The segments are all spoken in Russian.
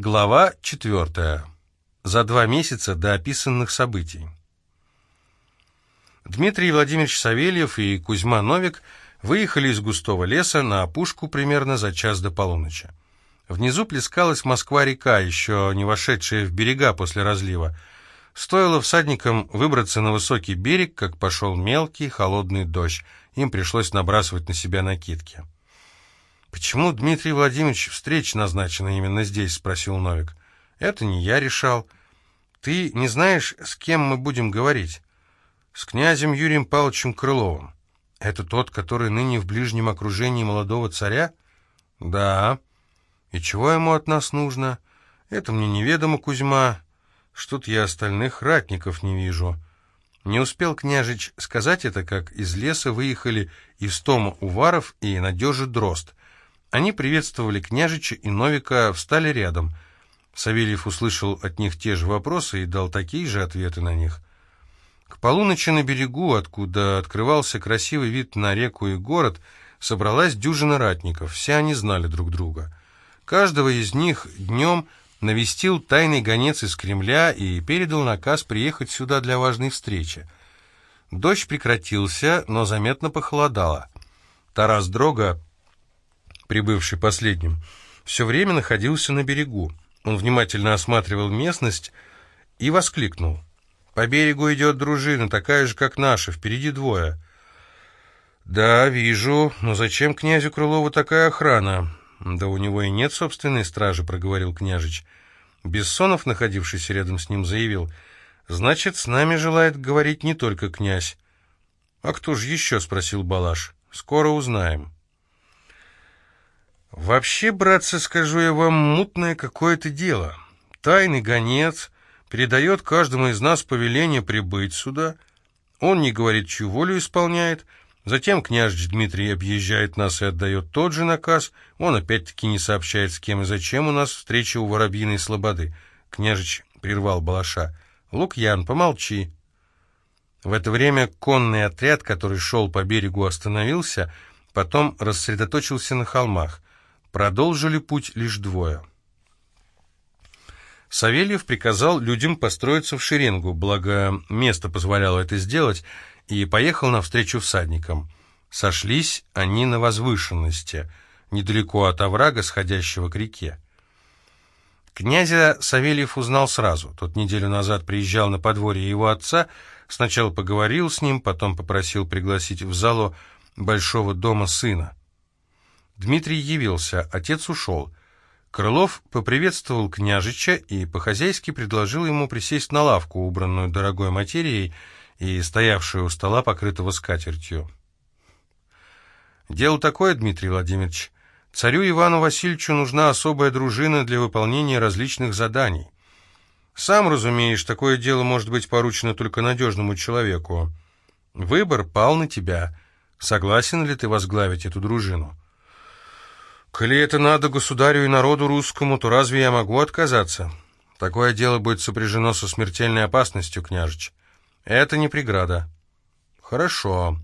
Глава четвертая. За два месяца до описанных событий. Дмитрий Владимирович Савельев и Кузьма Новик выехали из густого леса на опушку примерно за час до полуночи. Внизу плескалась Москва-река, еще не вошедшая в берега после разлива. Стоило всадникам выбраться на высокий берег, как пошел мелкий холодный дождь. Им пришлось набрасывать на себя накидки. «Почему, Дмитрий Владимирович, встреча назначена именно здесь?» — спросил Новик. «Это не я решал. Ты не знаешь, с кем мы будем говорить?» «С князем Юрием Павловичем Крыловым. Это тот, который ныне в ближнем окружении молодого царя?» «Да. И чего ему от нас нужно? Это мне неведомо, Кузьма. Что-то я остальных ратников не вижу». Не успел княжич сказать это, как из леса выехали из Тома Уваров и Надежи Дрозд. Они приветствовали княжича и Новика, встали рядом. Савельев услышал от них те же вопросы и дал такие же ответы на них. К полуночи на берегу, откуда открывался красивый вид на реку и город, собралась дюжина ратников. Все они знали друг друга. Каждого из них днем навестил тайный гонец из Кремля и передал наказ приехать сюда для важной встречи. Дождь прекратился, но заметно похолодало. Тарас Дрога прибывший последним, все время находился на берегу. Он внимательно осматривал местность и воскликнул. «По берегу идет дружина, такая же, как наша, впереди двое». «Да, вижу, но зачем князю Крылову такая охрана?» «Да у него и нет собственной стражи», — проговорил княжич. Бессонов, находившийся рядом с ним, заявил. «Значит, с нами желает говорить не только князь». «А кто же еще?» — спросил Балаш. «Скоро узнаем». Вообще, братцы, скажу я вам, мутное какое-то дело. Тайный гонец передает каждому из нас повеление прибыть сюда. Он не говорит, чью волю исполняет. Затем княжич Дмитрий объезжает нас и отдает тот же наказ. Он опять-таки не сообщает, с кем и зачем у нас встреча у Воробьиной Слободы. Княжич прервал Балаша. «Лукьян, помолчи». В это время конный отряд, который шел по берегу, остановился, потом рассредоточился на холмах. Продолжили путь лишь двое. Савельев приказал людям построиться в шеренгу, благо место позволяло это сделать, и поехал навстречу всадникам. Сошлись они на возвышенности, недалеко от оврага, сходящего к реке. Князя Савельев узнал сразу. Тот неделю назад приезжал на подворье его отца, сначала поговорил с ним, потом попросил пригласить в залу большого дома сына. Дмитрий явился, отец ушел. Крылов поприветствовал княжича и по-хозяйски предложил ему присесть на лавку, убранную дорогой материей и стоявшую у стола, покрытого скатертью. «Дело такое, Дмитрий Владимирович. Царю Ивану Васильевичу нужна особая дружина для выполнения различных заданий. Сам разумеешь, такое дело может быть поручено только надежному человеку. Выбор пал на тебя. Согласен ли ты возглавить эту дружину?» Коли это надо государю и народу русскому, то разве я могу отказаться? Такое дело будет сопряжено со смертельной опасностью, княжич. Это не преграда. Хорошо.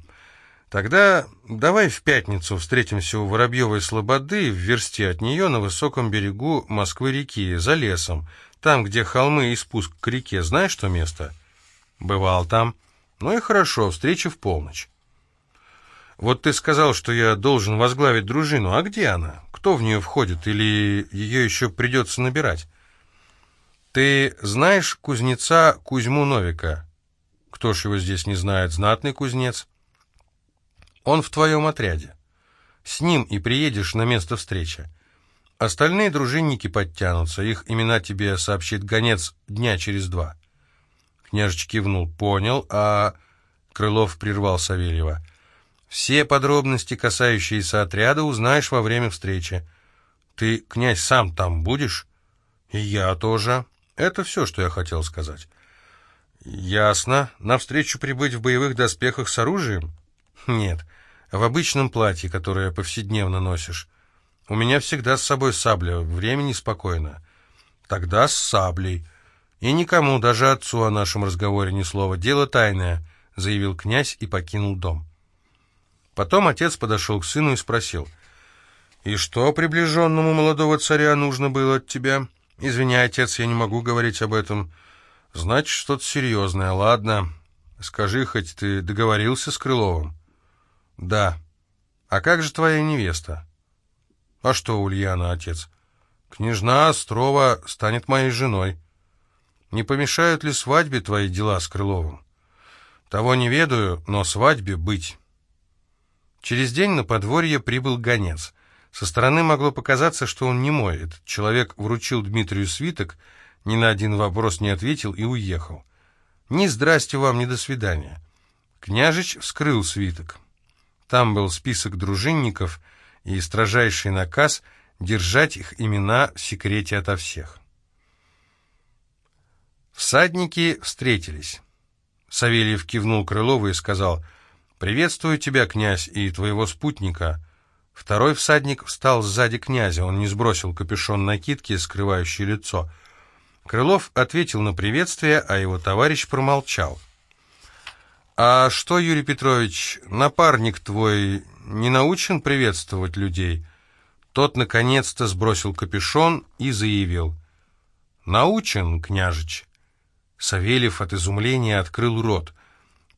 Тогда давай в пятницу встретимся у Воробьевой Слободы в версте от нее на высоком берегу Москвы-реки, за лесом, там, где холмы и спуск к реке. Знаешь то место? Бывал там. Ну и хорошо, встреча в полночь. Вот ты сказал, что я должен возглавить дружину. А где она? Кто в нее входит? Или ее еще придется набирать? Ты знаешь кузнеца Кузьму Новика? Кто ж его здесь не знает? Знатный кузнец. Он в твоем отряде. С ним и приедешь на место встречи. Остальные дружинники подтянутся. Их имена тебе сообщит гонец дня через два. Княжич кивнул. Понял, а... Крылов прервал Савельева. Все подробности, касающиеся отряда, узнаешь во время встречи. Ты, князь, сам там будешь? И я тоже. Это все, что я хотел сказать. Ясно. На встречу прибыть в боевых доспехах с оружием? Нет, в обычном платье, которое повседневно носишь. У меня всегда с собой сабля, времени спокойно. Тогда с саблей. И никому, даже отцу о нашем разговоре ни слова. Дело тайное, заявил князь и покинул дом. Потом отец подошел к сыну и спросил, «И что приближенному молодого царя нужно было от тебя?» Извиняй, отец, я не могу говорить об этом. Значит, что-то серьезное. Ладно. Скажи, хоть ты договорился с Крыловым? Да. А как же твоя невеста? А что, Ульяна, отец? Княжна Острова станет моей женой. Не помешают ли свадьбе твои дела с Крыловым? Того не ведаю, но свадьбе быть. Через день на подворье прибыл гонец. Со стороны могло показаться, что он не мой. Этот человек вручил Дмитрию свиток, ни на один вопрос не ответил и уехал. Ни здрасте вам, ни до свидания. Княжич вскрыл свиток. Там был список дружинников и строжайший наказ держать их имена в секрете ото всех. Всадники встретились. Савельев кивнул Крылову и сказал, «Приветствую тебя, князь, и твоего спутника». Второй всадник встал сзади князя, он не сбросил капюшон накидки, скрывающий лицо. Крылов ответил на приветствие, а его товарищ промолчал. «А что, Юрий Петрович, напарник твой не научен приветствовать людей?» Тот, наконец-то, сбросил капюшон и заявил. «Научен, княжич». Савельев от изумления открыл рот.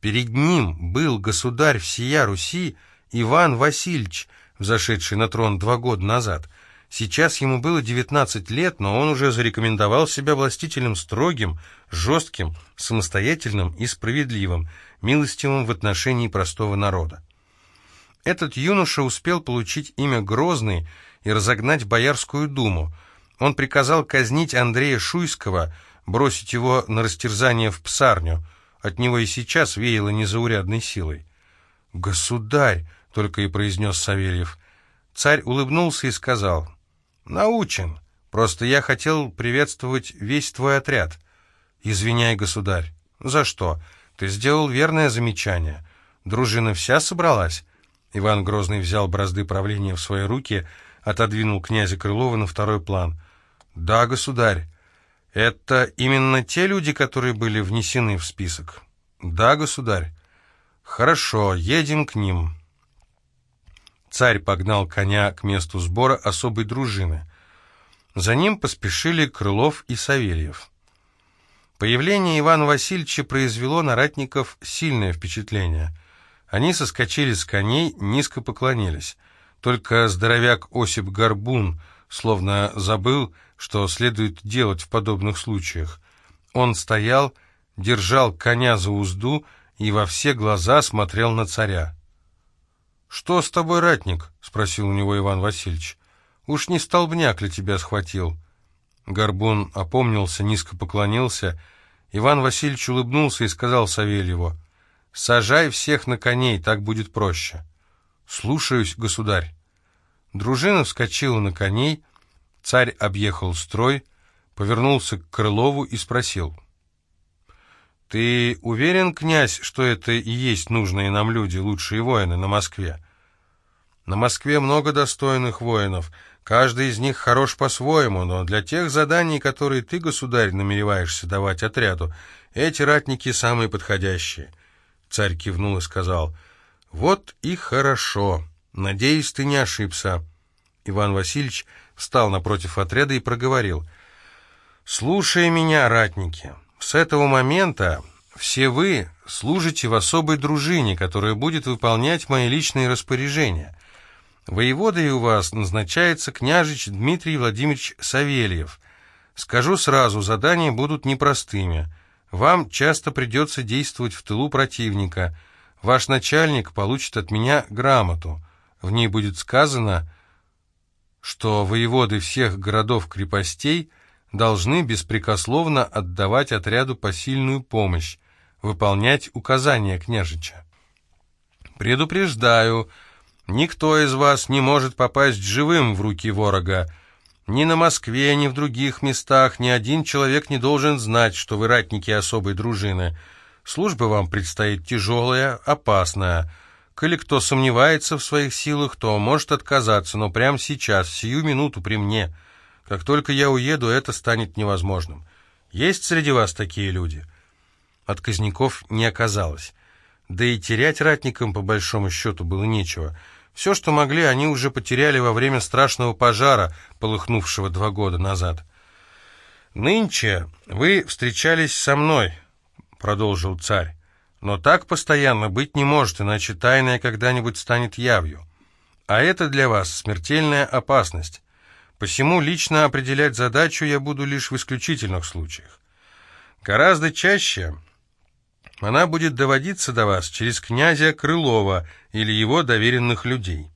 Перед ним был государь всея Руси Иван Васильевич, взошедший на трон два года назад. Сейчас ему было 19 лет, но он уже зарекомендовал себя властителем строгим, жестким, самостоятельным и справедливым, милостивым в отношении простого народа. Этот юноша успел получить имя Грозный и разогнать Боярскую думу. Он приказал казнить Андрея Шуйского, бросить его на растерзание в псарню. От него и сейчас веяло незаурядной силой. «Государь!» — только и произнес Савельев. Царь улыбнулся и сказал, «Научен. Просто я хотел приветствовать весь твой отряд. Извиняй, государь. За что? Ты сделал верное замечание. Дружина вся собралась?» Иван Грозный взял бразды правления в свои руки, отодвинул князя Крылова на второй план. «Да, государь. Это именно те люди, которые были внесены в список? Да, государь. Хорошо, едем к ним. Царь погнал коня к месту сбора особой дружины. За ним поспешили Крылов и Савельев. Появление Ивана Васильевича произвело на ратников сильное впечатление. Они соскочили с коней, низко поклонились. Только здоровяк Осип Горбун, словно забыл, что следует делать в подобных случаях. Он стоял, держал коня за узду и во все глаза смотрел на царя. «Что с тобой, ратник?» — спросил у него Иван Васильевич. «Уж не столбняк ли тебя схватил?» Горбун опомнился, низко поклонился. Иван Васильевич улыбнулся и сказал Савельеву, «Сажай всех на коней, так будет проще». «Слушаюсь, государь». Дружина вскочила на коней, Царь объехал строй, повернулся к Крылову и спросил. «Ты уверен, князь, что это и есть нужные нам люди, лучшие воины на Москве?» «На Москве много достойных воинов, каждый из них хорош по-своему, но для тех заданий, которые ты, государь, намереваешься давать отряду, эти ратники самые подходящие». Царь кивнул и сказал, «Вот и хорошо. Надеюсь, ты не ошибся». Иван Васильевич встал напротив отряда и проговорил. «Слушай меня, ратники, с этого момента все вы служите в особой дружине, которая будет выполнять мои личные распоряжения. Воеводой у вас назначается княжич Дмитрий Владимирович Савельев. Скажу сразу, задания будут непростыми. Вам часто придется действовать в тылу противника. Ваш начальник получит от меня грамоту. В ней будет сказано что воеводы всех городов-крепостей должны беспрекословно отдавать отряду посильную помощь, выполнять указания княжича. Предупреждаю, никто из вас не может попасть живым в руки ворога. Ни на Москве, ни в других местах ни один человек не должен знать, что вы ратники особой дружины. Служба вам предстоит тяжелая, опасная — Коли кто сомневается в своих силах, то может отказаться, но прямо сейчас, сию минуту при мне. Как только я уеду, это станет невозможным. Есть среди вас такие люди?» Отказников не оказалось. Да и терять ратникам, по большому счету, было нечего. Все, что могли, они уже потеряли во время страшного пожара, полыхнувшего два года назад. «Нынче вы встречались со мной», — продолжил царь. «Но так постоянно быть не может, иначе тайное когда-нибудь станет явью. А это для вас смертельная опасность. Посему лично определять задачу я буду лишь в исключительных случаях. Гораздо чаще она будет доводиться до вас через князя Крылова или его доверенных людей.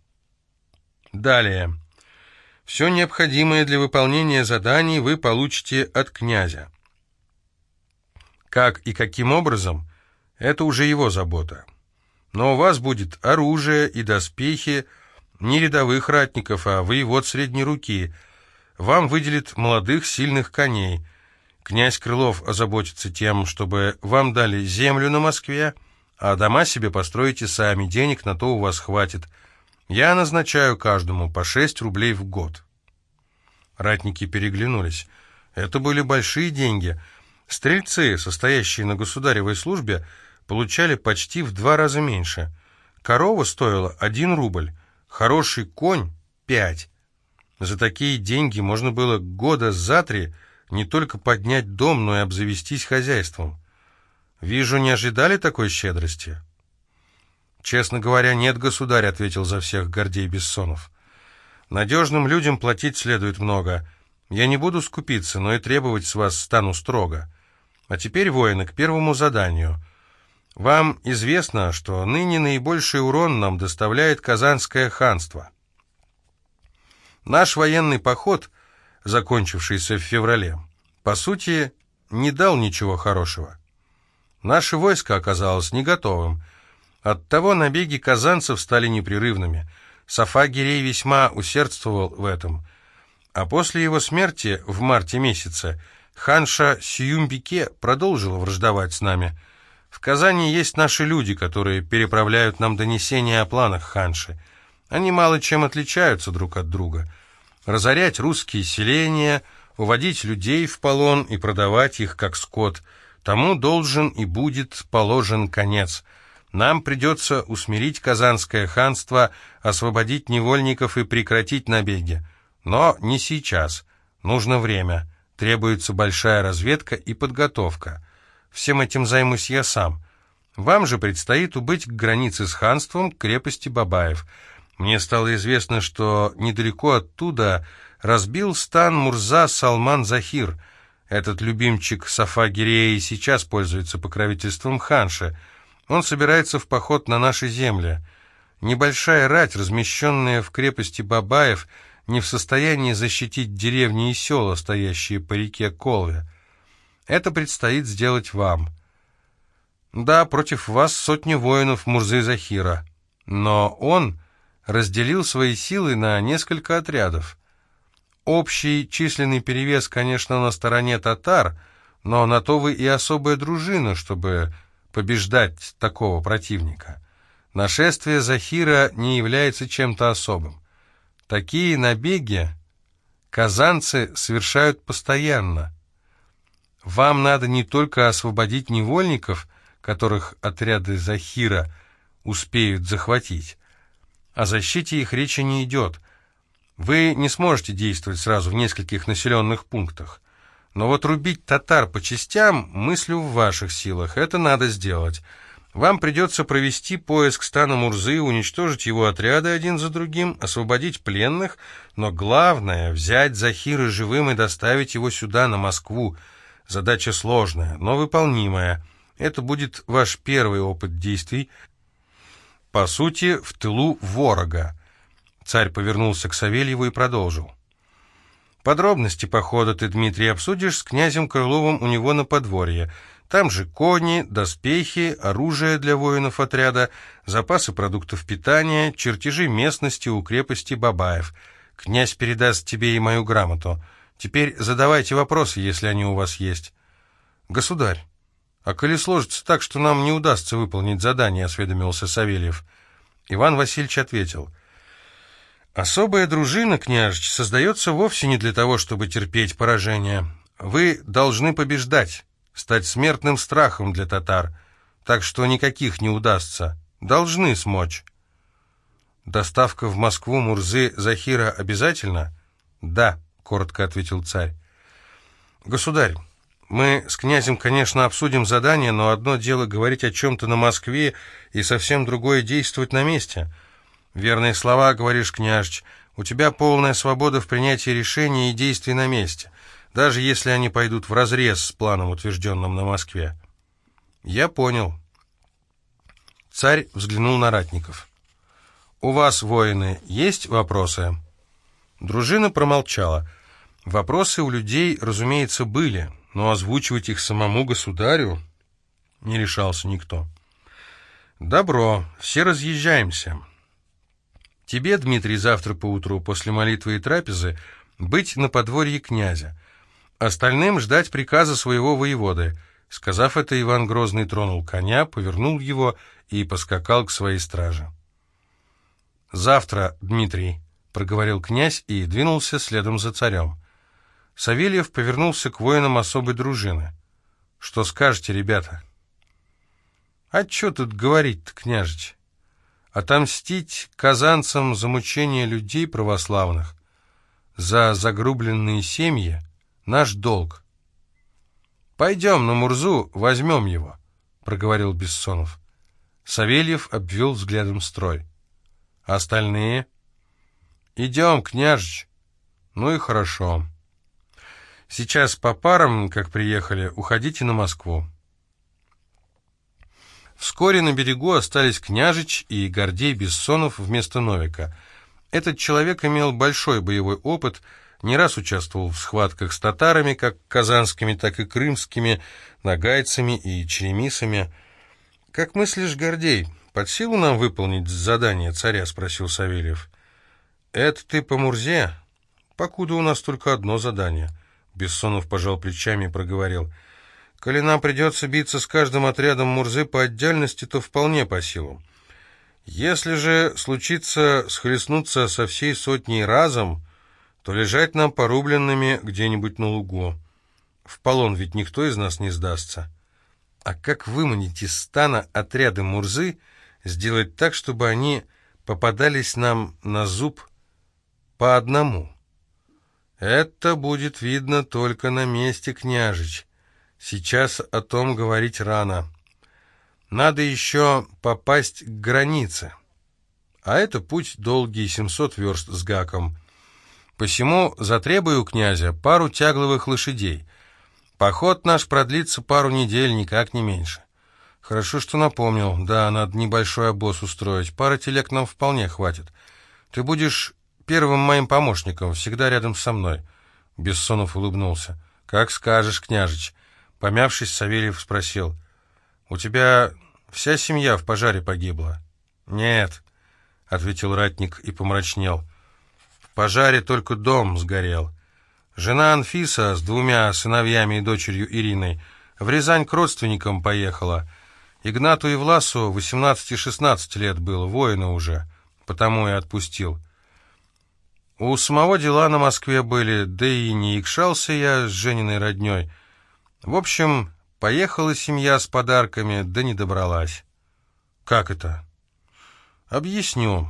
Далее. Все необходимое для выполнения заданий вы получите от князя. Как и каким образом, это уже его забота. Но у вас будет оружие и доспехи не рядовых ратников, а воевод средней руки. Вам выделят молодых сильных коней – Князь Крылов озаботится тем, чтобы вам дали землю на Москве, а дома себе построите сами, денег на то у вас хватит. Я назначаю каждому по шесть рублей в год». Ратники переглянулись. Это были большие деньги. Стрельцы, состоящие на государевой службе, получали почти в два раза меньше. Корова стоила один рубль, хороший конь — пять. За такие деньги можно было года за три не только поднять дом, но и обзавестись хозяйством. Вижу, не ожидали такой щедрости. Честно говоря, нет, государь, ответил за всех Гордей Бессонов. Надежным людям платить следует много. Я не буду скупиться, но и требовать с вас стану строго. А теперь, воины, к первому заданию. Вам известно, что ныне наибольший урон нам доставляет Казанское ханство. Наш военный поход — закончившийся в феврале, по сути, не дал ничего хорошего. Наше войско оказалось не готовым. Оттого набеги казанцев стали непрерывными. Сафа Гирей весьма усердствовал в этом. А после его смерти, в марте месяце, ханша Сиюмбике продолжила враждовать с нами. В Казани есть наши люди, которые переправляют нам донесения о планах ханши. Они мало чем отличаются друг от друга — разорять русские селения, уводить людей в полон и продавать их как скот. Тому должен и будет положен конец. Нам придется усмирить Казанское ханство, освободить невольников и прекратить набеги. Но не сейчас. Нужно время. Требуется большая разведка и подготовка. Всем этим займусь я сам. Вам же предстоит убыть к границе с ханством, крепости Бабаев – мне стало известно, что недалеко оттуда разбил стан Мурза Салман Захир. Этот любимчик Сафа Гирея сейчас пользуется покровительством ханши. Он собирается в поход на наши земли. Небольшая рать, размещенная в крепости Бабаев, не в состоянии защитить деревни и села, стоящие по реке Колве. Это предстоит сделать вам. Да, против вас сотни воинов Мурзы Захира. Но он разделил свои силы на несколько отрядов. Общий численный перевес, конечно, на стороне татар, но на то вы и особая дружина, чтобы побеждать такого противника. Нашествие Захира не является чем-то особым. Такие набеги казанцы совершают постоянно. Вам надо не только освободить невольников, которых отряды Захира успеют захватить, о защите их речи не идет. Вы не сможете действовать сразу в нескольких населенных пунктах. Но вот рубить татар по частям мыслю в ваших силах. Это надо сделать. Вам придется провести поиск стана Мурзы, уничтожить его отряды один за другим, освободить пленных, но главное — взять Захира живым и доставить его сюда, на Москву. Задача сложная, но выполнимая. Это будет ваш первый опыт действий по сути, в тылу ворога. Царь повернулся к Савельеву и продолжил. Подробности похода ты, Дмитрий, обсудишь с князем Крыловым у него на подворье. Там же кони, доспехи, оружие для воинов отряда, запасы продуктов питания, чертежи местности у крепости Бабаев. Князь передаст тебе и мою грамоту. Теперь задавайте вопросы, если они у вас есть. Государь, «А коли сложится так, что нам не удастся выполнить задание», — осведомился Савельев. Иван Васильевич ответил. «Особая дружина, княжич, создается вовсе не для того, чтобы терпеть поражение. Вы должны побеждать, стать смертным страхом для татар, так что никаких не удастся. Должны смочь». «Доставка в Москву Мурзы Захира обязательно?» «Да», — коротко ответил царь. «Государь, мы с князем, конечно, обсудим задание, но одно дело говорить о чем-то на Москве и совсем другое действовать на месте. Верные слова, говоришь, княжич, у тебя полная свобода в принятии решений и действий на месте, даже если они пойдут вразрез с планом, утвержденным на Москве». «Я понял». Царь взглянул на ратников. «У вас, воины, есть вопросы?» Дружина промолчала. Вопросы у людей, разумеется, были, но озвучивать их самому государю не решался никто. «Добро, все разъезжаемся. Тебе, Дмитрий, завтра поутру после молитвы и трапезы быть на подворье князя. Остальным ждать приказа своего воеводы». Сказав это, Иван Грозный тронул коня, повернул его и поскакал к своей страже. «Завтра, Дмитрий», — проговорил князь и двинулся следом за царем. Савельев повернулся к воинам особой дружины. «Что скажете, ребята?» «А что тут говорить-то, княжич? Отомстить казанцам за мучение людей православных, за загрубленные семьи — наш долг. Пойдем на Мурзу, возьмем его», — проговорил Бессонов. Савельев обвел взглядом строй. «Остальные?» «Идем, княжич». «Ну и хорошо». Сейчас по парам, как приехали, уходите на Москву. Вскоре на берегу остались княжич и Гордей Бессонов вместо Новика. Этот человек имел большой боевой опыт, не раз участвовал в схватках с татарами, как казанскими, так и крымскими, нагайцами и черемисами. «Как мыслишь, Гордей, под силу нам выполнить задание царя?» — спросил Савельев. «Это ты по Мурзе? Покуда у нас только одно задание». Бессонов пожал плечами и проговорил. «Коли нам придется биться с каждым отрядом Мурзы по отдельности, то вполне по силам. Если же случится схлестнуться со всей сотней разом, то лежать нам порубленными где-нибудь на лугу. В полон ведь никто из нас не сдастся. А как выманить из стана отряды Мурзы, сделать так, чтобы они попадались нам на зуб по одному?» Это будет видно только на месте, княжич. Сейчас о том говорить рано. Надо еще попасть к границе. А это путь долгий, 700 верст с гаком. Посему затребую князя пару тягловых лошадей. Поход наш продлится пару недель, никак не меньше. Хорошо, что напомнил. Да, надо небольшой обоз устроить. Пара телег нам вполне хватит. Ты будешь первым моим помощником, всегда рядом со мной». Бессонов улыбнулся. «Как скажешь, княжич». Помявшись, Савельев спросил. «У тебя вся семья в пожаре погибла?» «Нет», — ответил ратник и помрачнел. «В пожаре только дом сгорел. Жена Анфиса с двумя сыновьями и дочерью Ириной в Рязань к родственникам поехала. Игнату и Власу 18 и 16 лет было, воина уже, потому и отпустил». У самого дела на Москве были, да и не икшался я с Жениной родней. В общем, поехала семья с подарками, да не добралась. Как это? Объясню.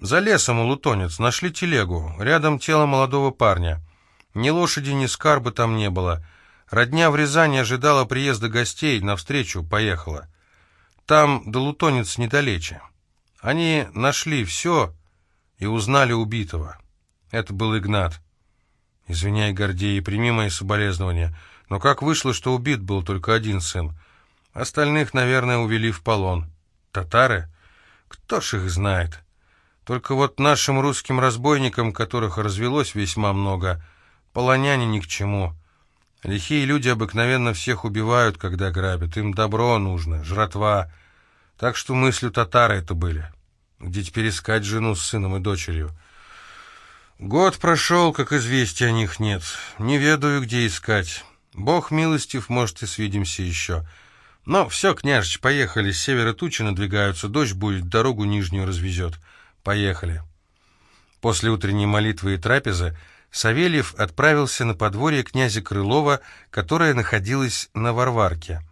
За лесом у лутонец нашли телегу, рядом тело молодого парня. Ни лошади, ни скарбы там не было. Родня в Рязани ожидала приезда гостей, навстречу поехала. Там до лутонец недалече. Они нашли все и узнали убитого. Это был Игнат. Извиняй, Гордей, прими мои соболезнования, но как вышло, что убит был только один сын? Остальных, наверное, увели в полон. Татары? Кто ж их знает? Только вот нашим русским разбойникам, которых развелось весьма много, полоняне ни к чему. Лихие люди обыкновенно всех убивают, когда грабят. Им добро нужно, жратва. Так что мыслью татары это были. Где теперь искать жену с сыном и дочерью? Год прошел, как известия о них нет. Не ведаю, где искать. Бог милостив, может, и свидимся еще. Но все, княжич, поехали. С севера тучи надвигаются, дождь будет, дорогу нижнюю развезет. Поехали. После утренней молитвы и трапезы Савельев отправился на подворье князя Крылова, которое находилось на Варварке.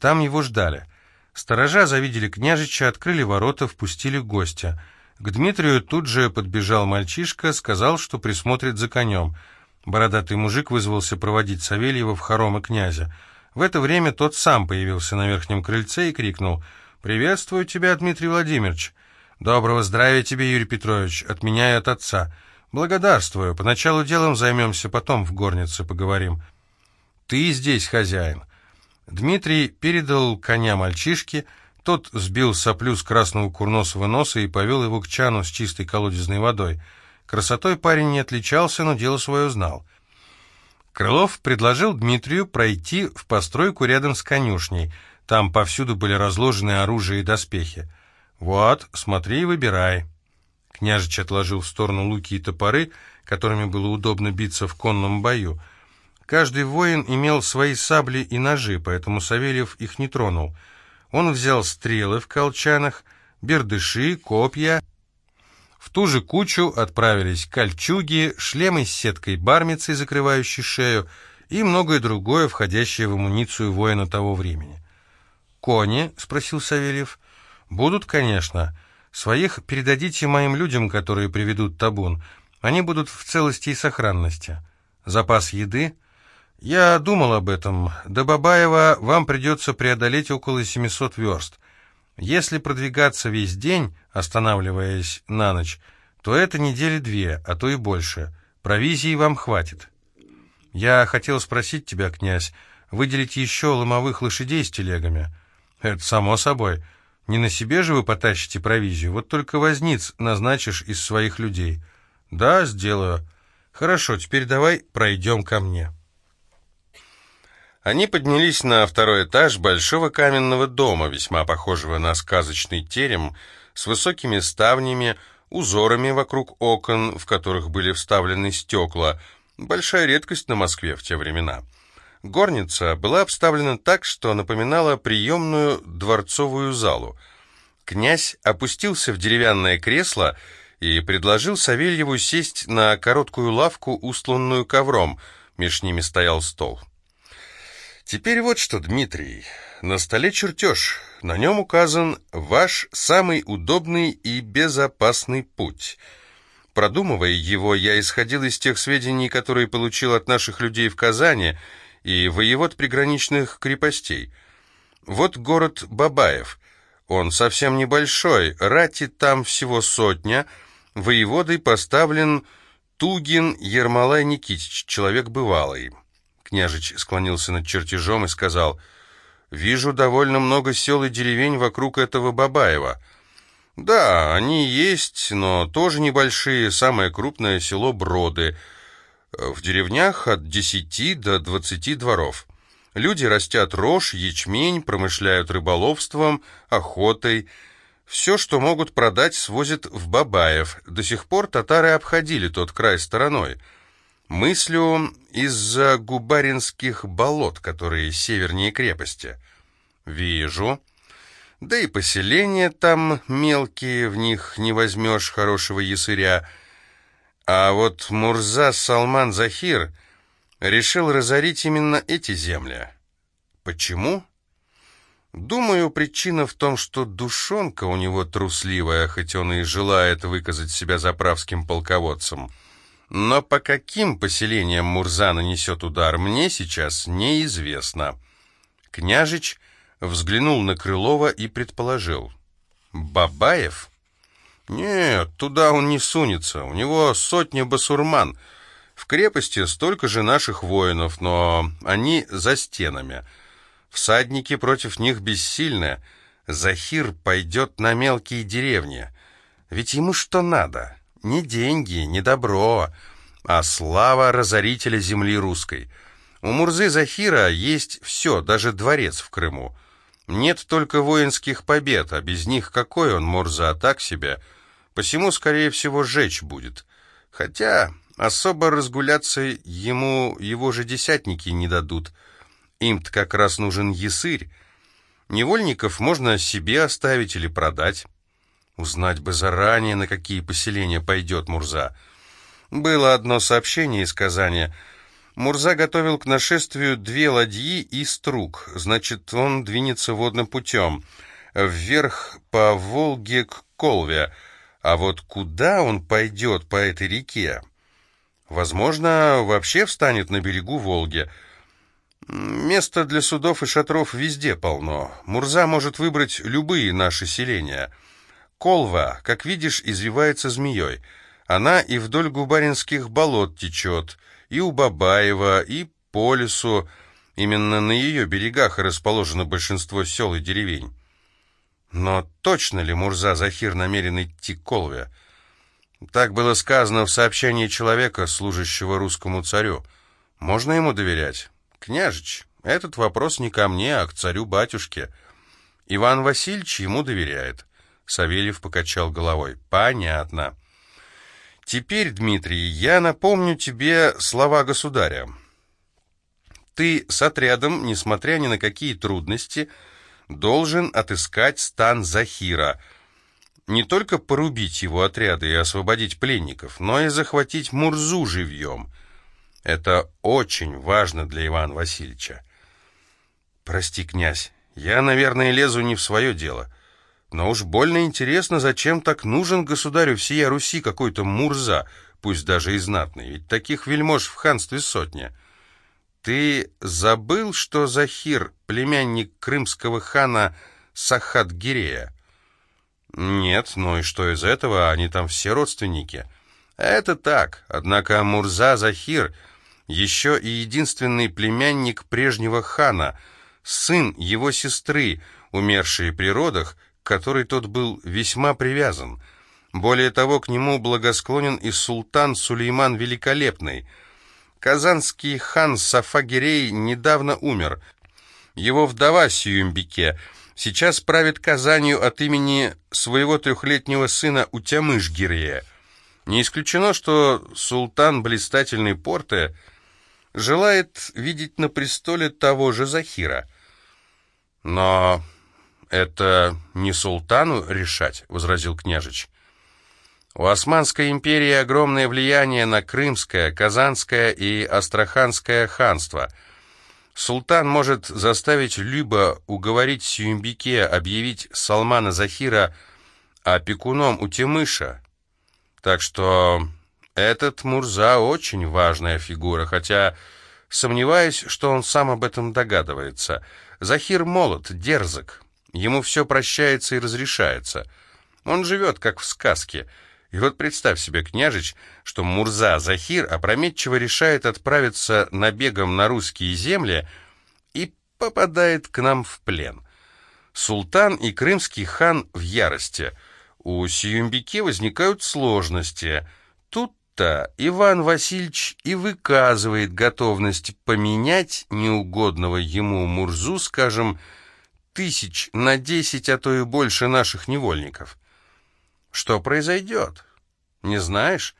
Там его ждали — Сторожа завидели княжича, открыли ворота, впустили гостя. К Дмитрию тут же подбежал мальчишка, сказал, что присмотрит за конем. Бородатый мужик вызвался проводить Савельева в хоромы князя. В это время тот сам появился на верхнем крыльце и крикнул «Приветствую тебя, Дмитрий Владимирович!» «Доброго здравия тебе, Юрий Петрович, от меня и от отца!» «Благодарствую. Поначалу делом займемся, потом в горнице поговорим». «Ты здесь хозяин». Дмитрий передал коня мальчишке, тот сбил соплю с красного курносого носа и повел его к чану с чистой колодезной водой. Красотой парень не отличался, но дело свое знал. Крылов предложил Дмитрию пройти в постройку рядом с конюшней. Там повсюду были разложены оружие и доспехи. «Вот, смотри и выбирай». Княжич отложил в сторону луки и топоры, которыми было удобно биться в конном бою. Каждый воин имел свои сабли и ножи, поэтому Савельев их не тронул. Он взял стрелы в колчанах, бердыши, копья. В ту же кучу отправились кольчуги, шлемы с сеткой бармицы, закрывающей шею, и многое другое, входящее в амуницию воина того времени. «Кони?» — спросил Савельев. «Будут, конечно. Своих передадите моим людям, которые приведут табун. Они будут в целости и сохранности. Запас еды?» «Я думал об этом. До Бабаева вам придется преодолеть около 700 верст. Если продвигаться весь день, останавливаясь на ночь, то это недели две, а то и больше. Провизии вам хватит. Я хотел спросить тебя, князь, выделить еще ломовых лошадей с телегами. Это само собой. Не на себе же вы потащите провизию, вот только возниц назначишь из своих людей. Да, сделаю. Хорошо, теперь давай пройдем ко мне». Они поднялись на второй этаж большого каменного дома, весьма похожего на сказочный терем, с высокими ставнями, узорами вокруг окон, в которых были вставлены стекла. Большая редкость на Москве в те времена. Горница была обставлена так, что напоминала приемную дворцовую залу. Князь опустился в деревянное кресло и предложил Савельеву сесть на короткую лавку, устланную ковром. Меж ними стоял стол. Теперь вот что, Дмитрий. На столе чертеж. На нем указан ваш самый удобный и безопасный путь. Продумывая его, я исходил из тех сведений, которые получил от наших людей в Казани и воевод приграничных крепостей. Вот город Бабаев. Он совсем небольшой, рати там всего сотня. Воеводой поставлен Тугин Ермолай Никитич, человек бывалый. Княжич склонился над чертежом и сказал, «Вижу довольно много сел и деревень вокруг этого Бабаева». «Да, они есть, но тоже небольшие. Самое крупное село Броды. В деревнях от десяти до двадцати дворов. Люди растят рожь, ячмень, промышляют рыболовством, охотой. Все, что могут продать, свозят в Бабаев. До сих пор татары обходили тот край стороной». Мыслю из-за губаринских болот, которые севернее крепости. Вижу. Да и поселения там мелкие, в них не возьмешь хорошего ясыря. А вот Мурза Салман Захир решил разорить именно эти земли. Почему? Думаю, причина в том, что душонка у него трусливая, хоть он и желает выказать себя заправским полководцем. Но по каким поселениям Мурза нанесет удар, мне сейчас неизвестно. Княжич взглянул на Крылова и предположил. «Бабаев?» «Нет, туда он не сунется. У него сотня басурман. В крепости столько же наших воинов, но они за стенами. Всадники против них бессильны. Захир пойдет на мелкие деревни. Ведь ему что надо?» Не деньги, не добро, а слава разорителя земли русской. У Мурзы Захира есть все, даже дворец в Крыму. Нет только воинских побед, а без них какой он, Мурза, так себе. Посему, скорее всего, жечь будет. Хотя особо разгуляться ему его же десятники не дадут. Им-то как раз нужен ясырь. Невольников можно себе оставить или продать. Узнать бы заранее, на какие поселения пойдет Мурза. Было одно сообщение из Казани. Мурза готовил к нашествию две ладьи и струк, значит, он двинется водным путем, вверх по Волге к Колве, а вот куда он пойдет по этой реке? Возможно, вообще встанет на берегу Волги. Места для судов и шатров везде полно. Мурза может выбрать любые наши селения. Колва, как видишь, извивается змеей. Она и вдоль губаринских болот течет, и у Бабаева, и по лесу. Именно на ее берегах расположено большинство сел и деревень. Но точно ли Мурза Захир намерен идти к Колве? Так было сказано в сообщении человека, служащего русскому царю. Можно ему доверять? Княжич, этот вопрос не ко мне, а к царю-батюшке. Иван Васильевич ему доверяет. Савельев покачал головой. Понятно. Теперь, Дмитрий, я напомню тебе слова государя. Ты с отрядом, несмотря ни на какие трудности, должен отыскать стан Захира — не только порубить его отряды и освободить пленников, но и захватить Мурзу живьем. Это очень важно для Ивана Васильевича. Прости, князь, я, наверное, лезу не в свое дело. Но уж больно интересно, зачем так нужен государю всея Руси какой-то Мурза, пусть даже и знатный, ведь таких вельмож в ханстве сотня. Ты забыл, что Захир, племянник крымского хана Сахат-Гирея? «Нет, ну и что из этого? Они там все родственники». «Это так, однако Мурза Захир еще и единственный племянник прежнего хана, сын его сестры, умершей при родах, которой тот был весьма привязан. Более того, к нему благосклонен и султан Сулейман Великолепный. Казанский хан Сафагирей недавно умер. Его вдова Сиюмбике – сейчас правит Казанью от имени своего трехлетнего сына Утямыш-Гирье. Не исключено, что султан блистательной порты желает видеть на престоле того же Захира. Но это не султану решать, возразил княжич. У Османской империи огромное влияние на Крымское, Казанское и Астраханское ханство – Султан может заставить либо уговорить Сюмбике объявить Салмана Захира опекуном у Тимыша. Так что этот Мурза очень важная фигура, хотя сомневаюсь, что он сам об этом догадывается. Захир молод, дерзок, ему все прощается и разрешается. Он живет, как в сказке — и вот представь себе, княжич, что Мурза Захир опрометчиво решает отправиться набегом на русские земли и попадает к нам в плен. Султан и крымский хан в ярости. У Сиюмбике возникают сложности. Тут-то Иван Васильевич и выказывает готовность поменять неугодного ему Мурзу, скажем, тысяч на десять, а то и больше наших невольников. Что произойдет? Не знаешь?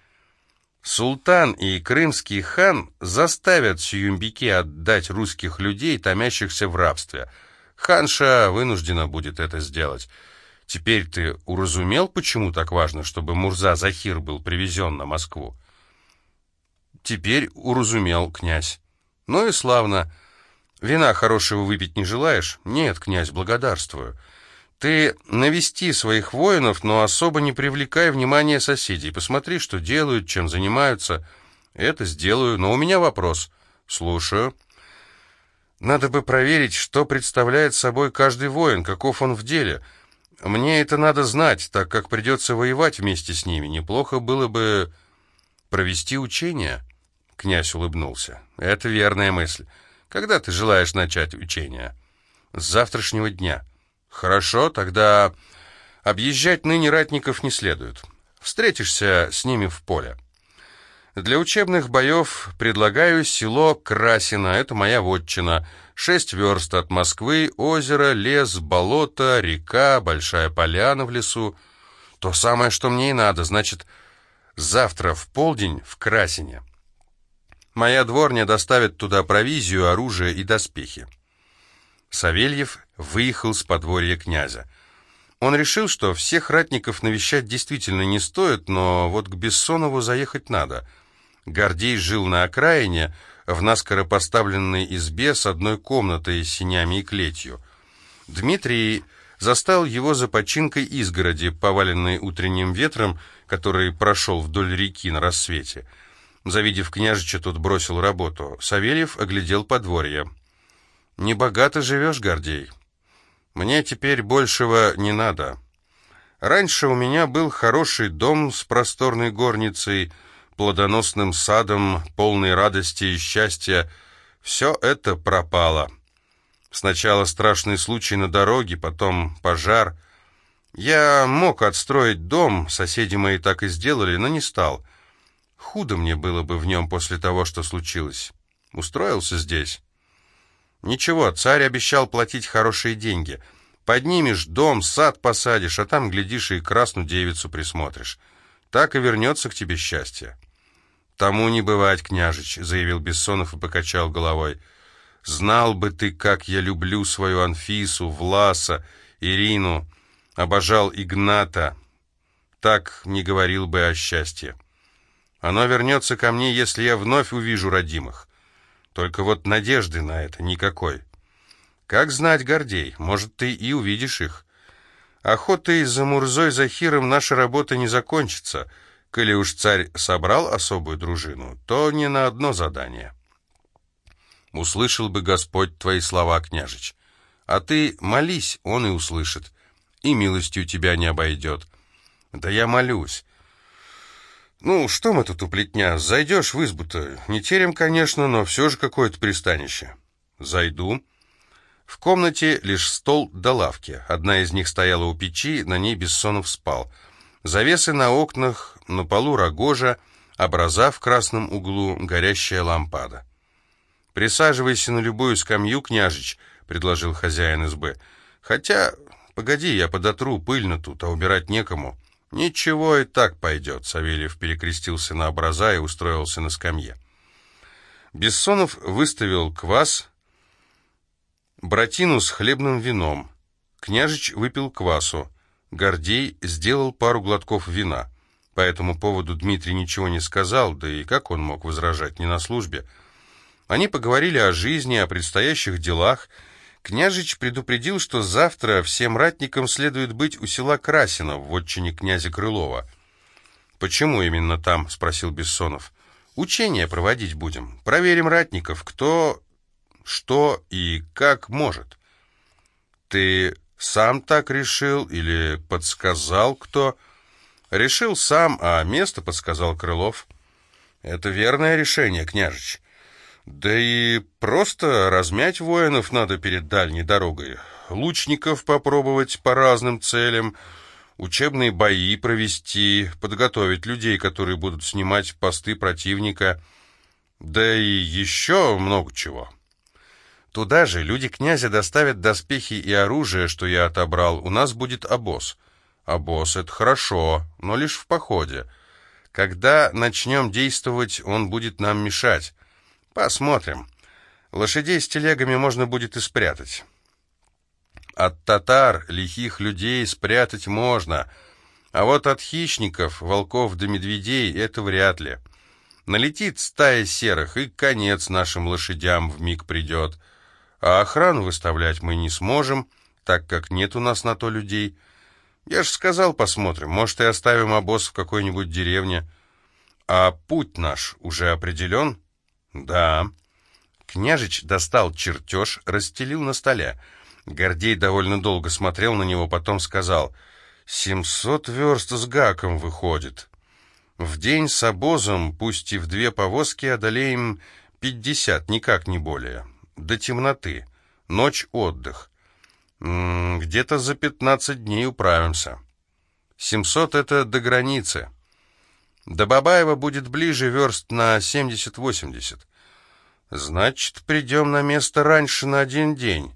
Султан и крымский хан заставят Сююмбике отдать русских людей, томящихся в рабстве. Ханша вынуждена будет это сделать. Теперь ты уразумел, почему так важно, чтобы Мурза Захир был привезен на Москву? Теперь уразумел, князь. Ну и славно. Вина хорошего выпить не желаешь? Нет, князь, благодарствую. Ты навести своих воинов, но особо не привлекай внимания соседей. Посмотри, что делают, чем занимаются. Это сделаю, но у меня вопрос. Слушаю. Надо бы проверить, что представляет собой каждый воин, каков он в деле. Мне это надо знать, так как придется воевать вместе с ними. Неплохо было бы провести учения. Князь улыбнулся. Это верная мысль. Когда ты желаешь начать учения? С завтрашнего дня. «Хорошо, тогда объезжать ныне ратников не следует. Встретишься с ними в поле. Для учебных боев предлагаю село Красино, это моя вотчина. Шесть верст от Москвы, озеро, лес, болото, река, большая поляна в лесу. То самое, что мне и надо, значит, завтра в полдень в Красине. Моя дворня доставит туда провизию, оружие и доспехи. Савельев выехал с подворья князя. Он решил, что всех ратников навещать действительно не стоит, но вот к Бессонову заехать надо. Гордей жил на окраине, в наскоро поставленной избе с одной комнатой, с синями и клетью. Дмитрий застал его за починкой изгороди, поваленной утренним ветром, который прошел вдоль реки на рассвете. Завидев княжича, тут бросил работу. Савельев оглядел подворье. «Небогато живешь, Гордей. Мне теперь большего не надо. Раньше у меня был хороший дом с просторной горницей, плодоносным садом, полной радости и счастья. Все это пропало. Сначала страшный случай на дороге, потом пожар. Я мог отстроить дом, соседи мои так и сделали, но не стал. Худо мне было бы в нем после того, что случилось. Устроился здесь. Ничего, царь обещал платить хорошие деньги. Поднимешь дом, сад посадишь, а там, глядишь, и красную девицу присмотришь. Так и вернется к тебе счастье. «Тому не бывать, княжич», — заявил Бессонов и покачал головой. Знал бы ты, как я люблю свою Анфису, Власа, Ирину, обожал Игната. Так не говорил бы о счастье. Оно вернется ко мне, если я вновь увижу родимых. Только вот надежды на это никакой. Как знать, Гордей, может, ты и увидишь их. Охотой за Мурзой Захиром наша работа не закончится. Коли уж царь собрал особую дружину, то не на одно задание. Услышал бы Господь твои слова, княжич. А ты молись, он и услышит, и милостью тебя не обойдет. Да я молюсь. Ну, что мы тут у плетня? Зайдешь в избу-то. Не терем, конечно, но все же какое-то пристанище. Зайду. В комнате лишь стол да лавки. Одна из них стояла у печи, на ней Бессонов спал. Завесы на окнах, на полу рогожа, образа в красном углу, горящая лампада. «Присаживайся на любую скамью, княжич», — предложил хозяин избы. «Хотя, погоди, я подотру, пыльно тут, а убирать некому». «Ничего и так пойдет», — Савельев перекрестился на образа и устроился на скамье. Бессонов выставил квас, братину с хлебным вином. Княжич выпил квасу. Гордей сделал пару глотков вина. По этому поводу Дмитрий ничего не сказал, да и как он мог возражать не на службе, — они поговорили о жизни, о предстоящих делах. Княжич предупредил, что завтра всем ратникам следует быть у села Красино, в отчине князя Крылова. «Почему именно там?» — спросил Бессонов. «Учения проводить будем. Проверим ратников, кто, что и как может». «Ты сам так решил или подсказал кто?» «Решил сам, а место подсказал Крылов». «Это верное решение, княжич. Да и просто размять воинов надо перед дальней дорогой. Лучников попробовать по разным целям, учебные бои провести, подготовить людей, которые будут снимать посты противника, да и еще много чего. Туда же люди князя доставят доспехи и оружие, что я отобрал. У нас будет обоз. Обоз — это хорошо, но лишь в походе. Когда начнем действовать, он будет нам мешать. Посмотрим. Лошадей с телегами можно будет и спрятать. От татар, лихих людей спрятать можно, а вот от хищников, волков да медведей это вряд ли. Налетит стая серых, и конец нашим лошадям в миг придет. А охрану выставлять мы не сможем, так как нет у нас на то людей. Я ж сказал, посмотрим, может, и оставим обоз в какой-нибудь деревне. А путь наш уже определен?» «Да». Княжич достал чертеж, расстелил на столе. Гордей довольно долго смотрел на него, потом сказал, «Семьсот верст с гаком выходит. В день с обозом, пусть и в две повозки, одолеем пятьдесят, никак не более. До темноты. Ночь отдых. Где-то за пятнадцать дней управимся. Семьсот — это до границы». До Бабаева будет ближе верст на 70-80. Значит, придем на место раньше на один день.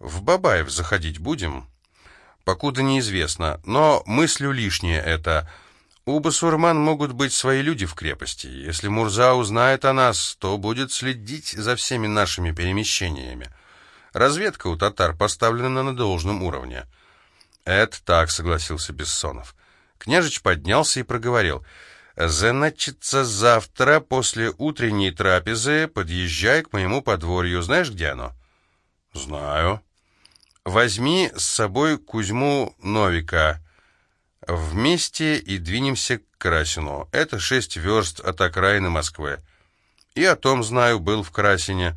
В Бабаев заходить будем? Покуда неизвестно, но мыслю лишнее это. У басурман могут быть свои люди в крепости. Если Мурза узнает о нас, то будет следить за всеми нашими перемещениями. Разведка у татар поставлена на должном уровне. Это так, согласился Бессонов. Княжич поднялся и проговорил — «Значится, завтра после утренней трапезы подъезжай к моему подворью. Знаешь, где оно?» «Знаю». «Возьми с собой Кузьму Новика. Вместе и двинемся к Красину. Это шесть верст от окраины Москвы. И о том знаю, был в Красине.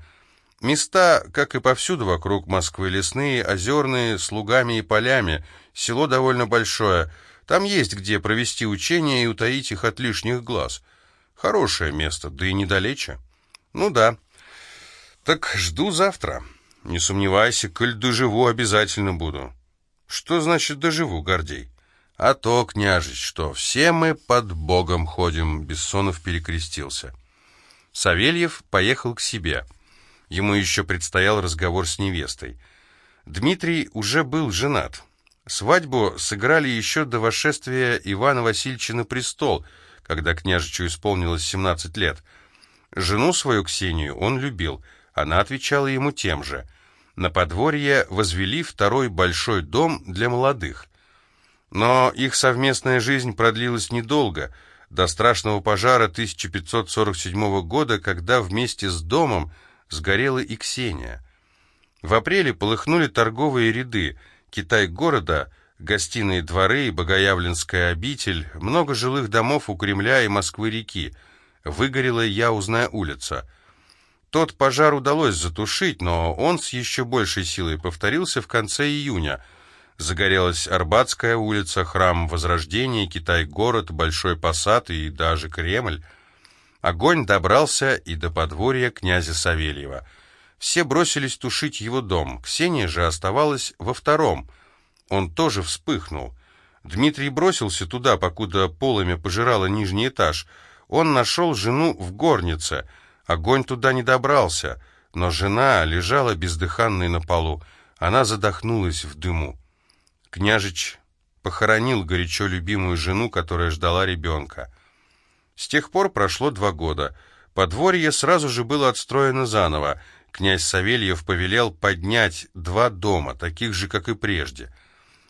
Места, как и повсюду вокруг Москвы, лесные, озерные, с лугами и полями. Село довольно большое. Там есть где провести учения и утаить их от лишних глаз. Хорошее место, да и недалече. Ну да. Так жду завтра. Не сомневайся, коль доживу, обязательно буду. Что значит доживу, Гордей? А то, княжич, что все мы под Богом ходим, Бессонов перекрестился. Савельев поехал к себе. Ему еще предстоял разговор с невестой. Дмитрий уже был женат. Свадьбу сыграли еще до восшествия Ивана Васильевича на престол, когда княжичу исполнилось 17 лет. Жену свою Ксению он любил, она отвечала ему тем же. На подворье возвели второй большой дом для молодых. Но их совместная жизнь продлилась недолго, до страшного пожара 1547 года, когда вместе с домом сгорела и Ксения. В апреле полыхнули торговые ряды, Китай города, гостиные дворы, Богоявленская обитель, много жилых домов у Кремля и Москвы-реки. Выгорела Яузная улица. Тот пожар удалось затушить, но он с еще большей силой повторился в конце июня – Загорелась Арбатская улица, храм Возрождения, Китай-город, Большой Посад и даже Кремль. Огонь добрался и до подворья князя Савельева. Все бросились тушить его дом. Ксения же оставалась во втором. Он тоже вспыхнул. Дмитрий бросился туда, покуда полами пожирала нижний этаж. Он нашел жену в горнице. Огонь туда не добрался, но жена лежала бездыханной на полу. Она задохнулась в дыму. Княжич похоронил горячо любимую жену, которая ждала ребенка. С тех пор прошло два года. Подворье сразу же было отстроено заново. Князь Савельев повелел поднять два дома, таких же, как и прежде.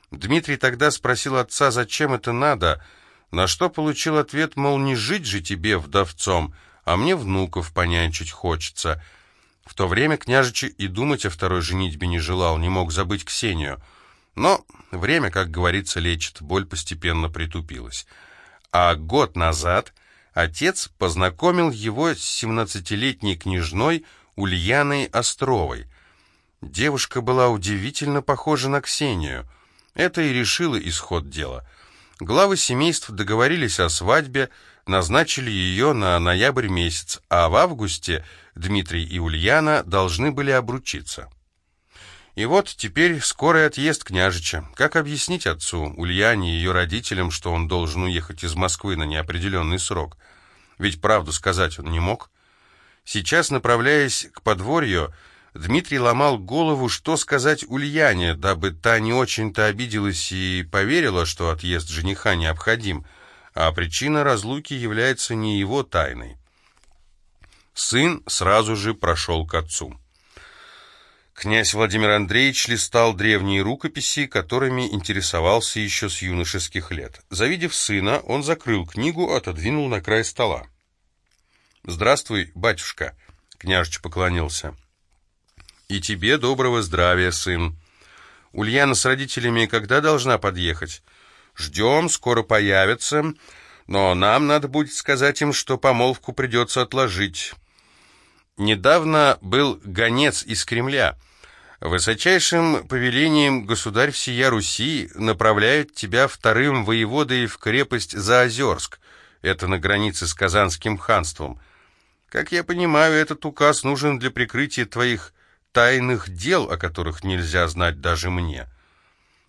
Дмитрий тогда спросил отца, зачем это надо, на что получил ответ, мол, не жить же тебе вдовцом, а мне внуков понянчить хочется. В то время княжич и думать о второй женитьбе не желал, не мог забыть Ксению — но время, как говорится, лечит, боль постепенно притупилась. А год назад отец познакомил его с семнадцатилетней княжной Ульяной Островой. Девушка была удивительно похожа на Ксению. Это и решило исход дела. Главы семейств договорились о свадьбе, назначили ее на ноябрь месяц, а в августе Дмитрий и Ульяна должны были обручиться. И вот теперь скорый отъезд княжича. Как объяснить отцу, Ульяне и ее родителям, что он должен уехать из Москвы на неопределенный срок? Ведь правду сказать он не мог. Сейчас, направляясь к подворью, Дмитрий ломал голову, что сказать Ульяне, дабы та не очень-то обиделась и поверила, что отъезд жениха необходим, а причина разлуки является не его тайной. Сын сразу же прошел к отцу. Князь Владимир Андреевич листал древние рукописи, которыми интересовался еще с юношеских лет. Завидев сына, он закрыл книгу, отодвинул на край стола. «Здравствуй, батюшка», — княжич поклонился. «И тебе доброго здравия, сын. Ульяна с родителями когда должна подъехать? Ждем, скоро появятся, но нам надо будет сказать им, что помолвку придется отложить». Недавно был гонец из Кремля. Высочайшим повелением государь всея Руси направляет тебя вторым воеводой в крепость Заозерск. Это на границе с Казанским ханством. Как я понимаю, этот указ нужен для прикрытия твоих тайных дел, о которых нельзя знать даже мне.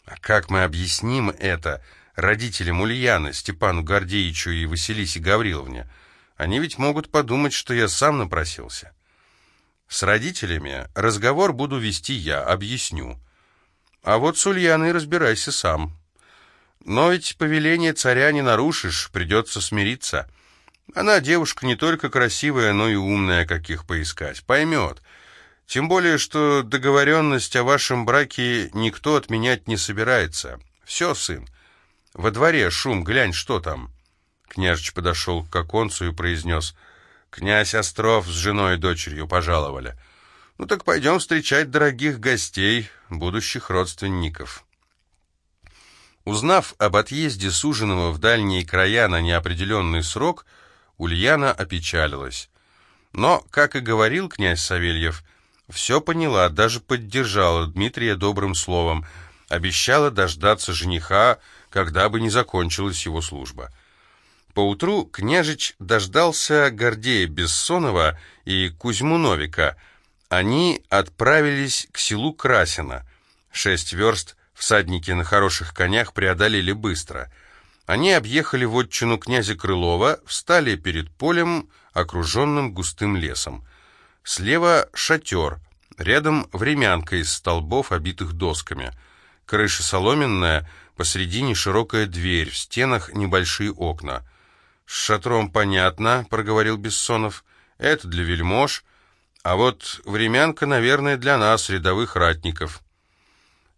А как мы объясним это родителям Ульяны, Степану Гордеевичу и Василисе Гавриловне? Они ведь могут подумать, что я сам напросился. С родителями разговор буду вести я, объясню. А вот с Ульяной разбирайся сам. Но ведь повеление царя не нарушишь, придется смириться. Она девушка не только красивая, но и умная, каких поискать. Поймет. Тем более, что договоренность о вашем браке никто отменять не собирается. Все, сын. Во дворе шум, глянь, что там. Княжич подошел к оконцу и произнес — Князь Остров с женой и дочерью пожаловали. Ну так пойдем встречать дорогих гостей, будущих родственников. Узнав об отъезде суженого в дальние края на неопределенный срок, Ульяна опечалилась. Но, как и говорил князь Савельев, все поняла, даже поддержала Дмитрия добрым словом, обещала дождаться жениха, когда бы не закончилась его служба. Поутру княжич дождался Гордея Бессонова и Кузьму Новика. Они отправились к селу Красино. Шесть верст всадники на хороших конях преодолели быстро. Они объехали вотчину князя Крылова, встали перед полем, окруженным густым лесом. Слева шатер, рядом времянка из столбов, обитых досками. Крыша соломенная, посредине широкая дверь, в стенах небольшие окна. «С шатром понятно», — проговорил Бессонов. «Это для вельмож, а вот времянка, наверное, для нас, рядовых ратников».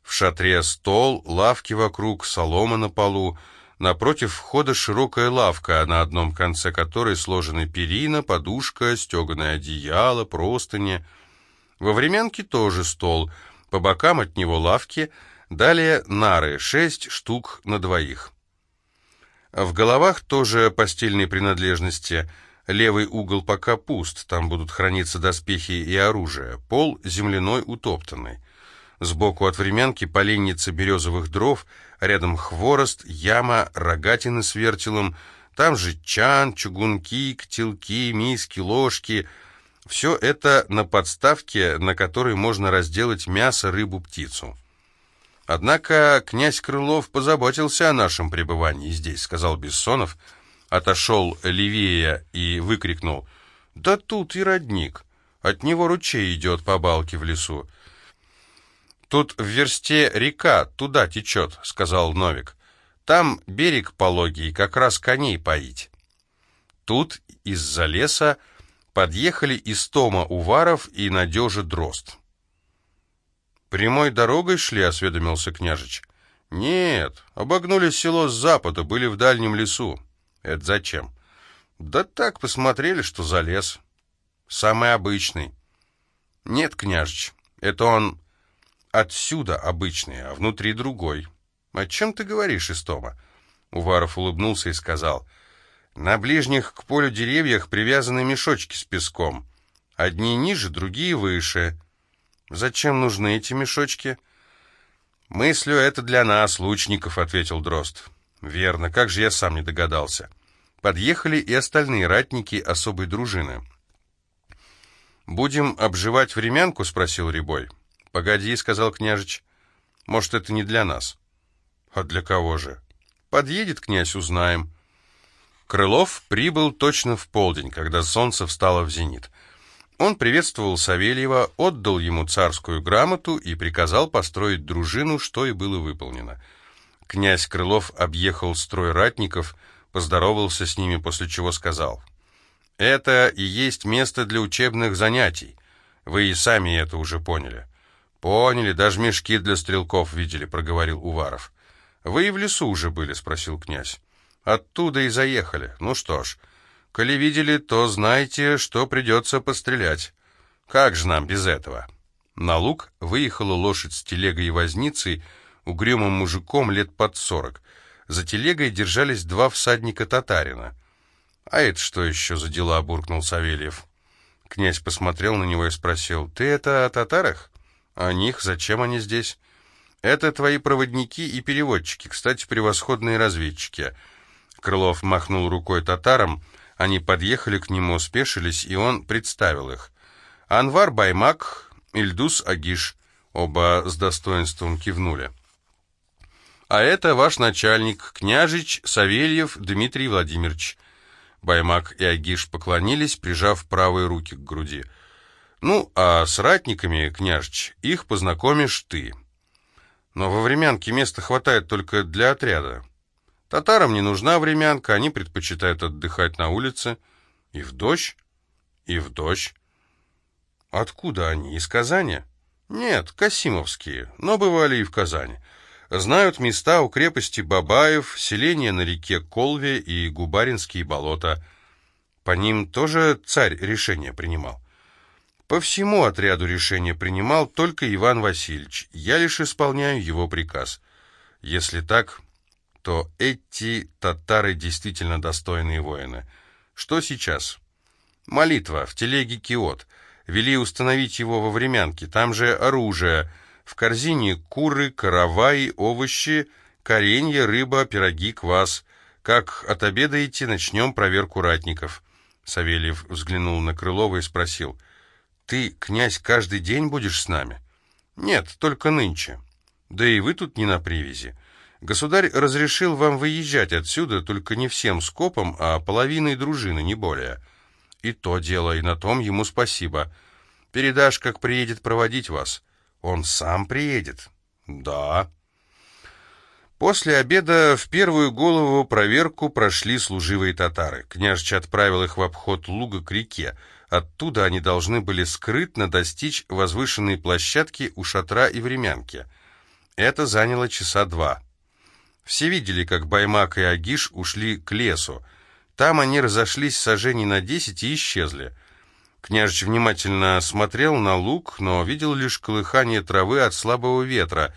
В шатре стол, лавки вокруг, солома на полу. Напротив входа широкая лавка, на одном конце которой сложены перина, подушка, стеганое одеяло, простыни. Во времянке тоже стол, по бокам от него лавки, далее нары, шесть штук на двоих. В головах тоже постельные принадлежности. Левый угол пока пуст, там будут храниться доспехи и оружие. Пол земляной утоптанный. Сбоку от времянки поленница березовых дров, рядом хворост, яма, рогатины с вертелом, там же чан, чугунки, котелки, миски, ложки. Все это на подставке, на которой можно разделать мясо, рыбу, птицу. Однако князь Крылов позаботился о нашем пребывании здесь, сказал Бессонов, отошел левее и выкрикнул. Да тут и родник. От него ручей идет по балке в лесу. Тут в версте река, туда течет, сказал Новик. Там берег пологий, как раз коней поить. Тут из-за леса подъехали из Тома Уваров и Надежа Дрозд. «Прямой дорогой шли?» — осведомился княжич. «Нет, обогнули село с запада, были в дальнем лесу». «Это зачем?» «Да так, посмотрели, что за лес. Самый обычный». «Нет, княжич, это он отсюда обычный, а внутри другой». «О чем ты говоришь, Истома?» Уваров улыбнулся и сказал. «На ближних к полю деревьях привязаны мешочки с песком. Одни ниже, другие выше». «Зачем нужны эти мешочки?» «Мыслю, это для нас, лучников», — ответил Дрозд. «Верно, как же я сам не догадался». Подъехали и остальные ратники особой дружины. «Будем обживать времянку?» — спросил Рябой. «Погоди», — сказал княжич. «Может, это не для нас?» «А для кого же?» «Подъедет князь, узнаем». Крылов прибыл точно в полдень, когда солнце встало в зенит. Он приветствовал Савельева, отдал ему царскую грамоту и приказал построить дружину, что и было выполнено. Князь Крылов объехал строй ратников, поздоровался с ними, после чего сказал, «Это и есть место для учебных занятий. Вы и сами это уже поняли». «Поняли, даже мешки для стрелков видели», — проговорил Уваров. «Вы и в лесу уже были?» — спросил князь. «Оттуда и заехали. Ну что ж». Коли видели, то знайте, что придется пострелять. Как же нам без этого? На луг выехала лошадь с телегой и возницей, угрюмым мужиком лет под сорок. За телегой держались два всадника-татарина. «А это что еще за дела?» — буркнул Савельев. Князь посмотрел на него и спросил, «Ты это о татарах? О них? Зачем они здесь?» «Это твои проводники и переводчики, кстати, превосходные разведчики». Крылов махнул рукой татарам — они подъехали к нему, спешились, и он представил их. Анвар Баймак, Ильдус Агиш, оба с достоинством кивнули. «А это ваш начальник, княжич Савельев Дмитрий Владимирович». Баймак и Агиш поклонились, прижав правые руки к груди. «Ну, а с ратниками, княжич, их познакомишь ты. Но во времянке места хватает только для отряда. Татарам не нужна времянка, они предпочитают отдыхать на улице. И в дождь, и в дождь. Откуда они? Из Казани? Нет, касимовские, но бывали и в Казани. Знают места у крепости Бабаев, селения на реке Колве и Губаринские болота. По ним тоже царь решение принимал. По всему отряду решение принимал только Иван Васильевич. Я лишь исполняю его приказ. Если так, то эти татары действительно достойные воины. Что сейчас? Молитва в телеге Киот. Вели установить его во времянке. Там же оружие. В корзине куры, караваи, овощи, коренья, рыба, пироги, квас. Как отобедаете, начнем проверку ратников. Савельев взглянул на Крылова и спросил. «Ты, князь, каждый день будешь с нами?» «Нет, только нынче. Да и вы тут не на привязи. Государь разрешил вам выезжать отсюда, только не всем скопом, а половиной дружины, не более. И то дело, и на том ему спасибо. Передашь, как приедет проводить вас. Он сам приедет. Да. После обеда в первую голову проверку прошли служивые татары. Княжич отправил их в обход луга к реке. Оттуда они должны были скрытно достичь возвышенной площадки у шатра и времянки. Это заняло часа два. Все видели, как Баймак и Агиш ушли к лесу. Там они разошлись сожжений на десять и исчезли. Княжич внимательно смотрел на луг, но видел лишь колыхание травы от слабого ветра.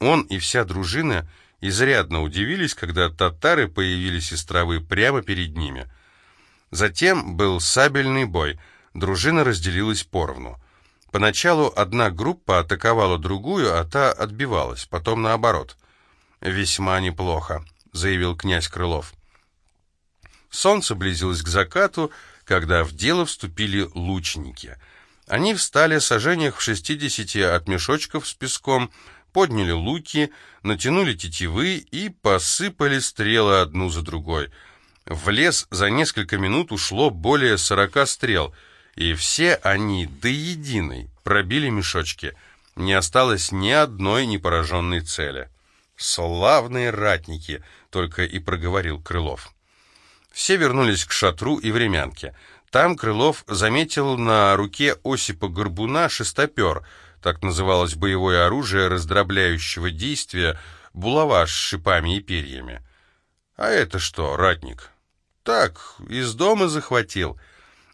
Он и вся дружина изрядно удивились, когда татары появились из травы прямо перед ними. Затем был сабельный бой. Дружина разделилась поровну. Поначалу одна группа атаковала другую, а та отбивалась, потом наоборот. «Весьма неплохо», — заявил князь Крылов. Солнце близилось к закату, когда в дело вступили лучники. Они встали сажениях в шестидесяти от мешочков с песком, подняли луки, натянули тетивы и посыпали стрелы одну за другой. В лес за несколько минут ушло более сорока стрел, и все они до единой пробили мешочки. Не осталось ни одной непораженной цели. «Славные ратники!» — только и проговорил Крылов. Все вернулись к шатру и времянке. Там Крылов заметил на руке Осипа Горбуна шестопер, так называлось боевое оружие раздробляющего действия, булава с шипами и перьями. «А это что, ратник?» «Так, из дома захватил.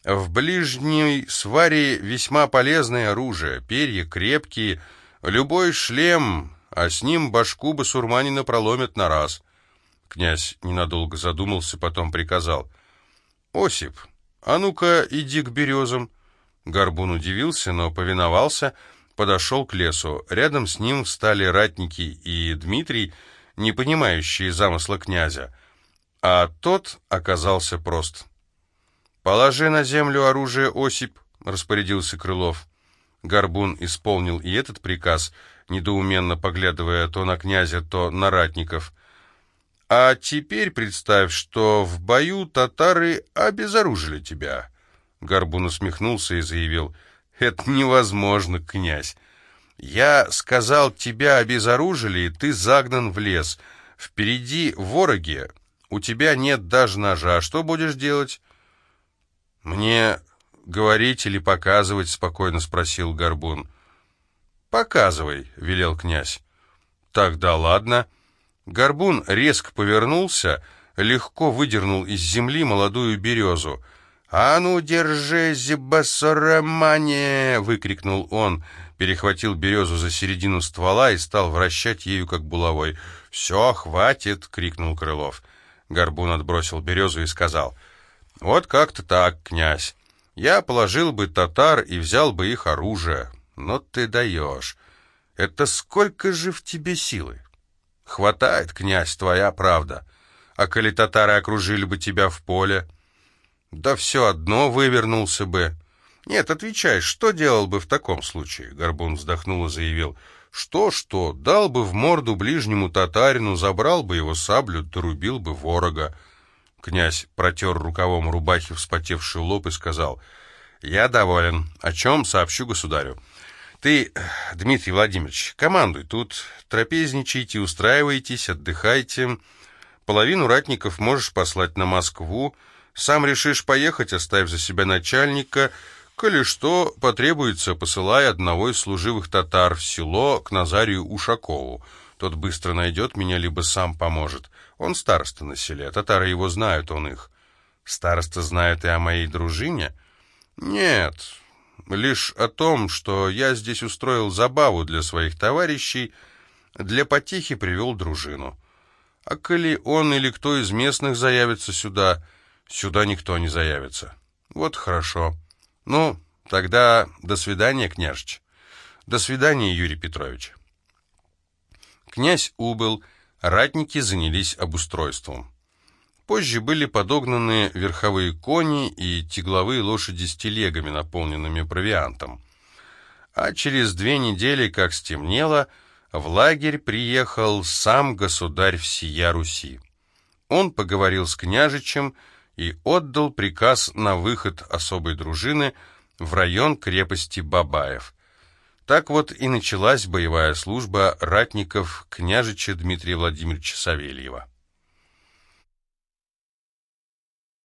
В ближней сваре весьма полезное оружие, перья крепкие, любой шлем а с ним башку басурманина проломят на раз. Князь ненадолго задумался, потом приказал. «Осип, а ну-ка иди к березам». Горбун удивился, но повиновался, подошел к лесу. Рядом с ним встали ратники и Дмитрий, не понимающие замысла князя. А тот оказался прост. «Положи на землю оружие, Осип», — распорядился Крылов. Горбун исполнил и этот приказ — недоуменно поглядывая то на князя, то на ратников. «А теперь представь, что в бою татары обезоружили тебя». Горбун усмехнулся и заявил, «Это невозможно, князь. Я сказал, тебя обезоружили, и ты загнан в лес. Впереди вороги, у тебя нет даже ножа. Что будешь делать?» «Мне говорить или показывать?» — спокойно спросил Горбун. «Показывай», — велел князь. «Тогда ладно». Горбун резко повернулся, легко выдернул из земли молодую березу. «А ну, держи, зибасоромане!» — выкрикнул он, перехватил березу за середину ствола и стал вращать ею, как булавой. «Все, хватит!» — крикнул Крылов. Горбун отбросил березу и сказал. «Вот как-то так, князь. Я положил бы татар и взял бы их оружие. Но ты даешь. Это сколько же в тебе силы? Хватает, князь, твоя правда. А коли татары окружили бы тебя в поле? Да все одно вывернулся бы. Нет, отвечай, что делал бы в таком случае? Горбун вздохнул и заявил. Что-что, дал бы в морду ближнему татарину, забрал бы его саблю, дорубил бы ворога. Князь протер рукавом рубахи вспотевший лоб и сказал, «Я доволен. О чем сообщу государю. Ты, Дмитрий Владимирович, командуй тут, трапезничайте, устраивайтесь, отдыхайте. Половину ратников можешь послать на Москву. Сам решишь поехать, оставь за себя начальника. Коли что, потребуется, посылай одного из служивых татар в село к Назарию Ушакову. Тот быстро найдет меня, либо сам поможет. Он староста на селе, татары его знают, он их. Староста знает и о моей дружине? Нет, лишь о том, что я здесь устроил забаву для своих товарищей, для потехи привел дружину. А коли он или кто из местных заявится сюда, сюда никто не заявится. Вот хорошо. Ну, тогда до свидания, княжич. До свидания, Юрий Петрович. Князь убыл, ратники занялись обустройством. Позже были подогнаны верховые кони и тягловые лошади с телегами, наполненными провиантом. А через две недели, как стемнело, в лагерь приехал сам государь всея Руси. Он поговорил с княжичем и отдал приказ на выход особой дружины в район крепости Бабаев. Так вот и началась боевая служба ратников княжича Дмитрия Владимировича Савельева.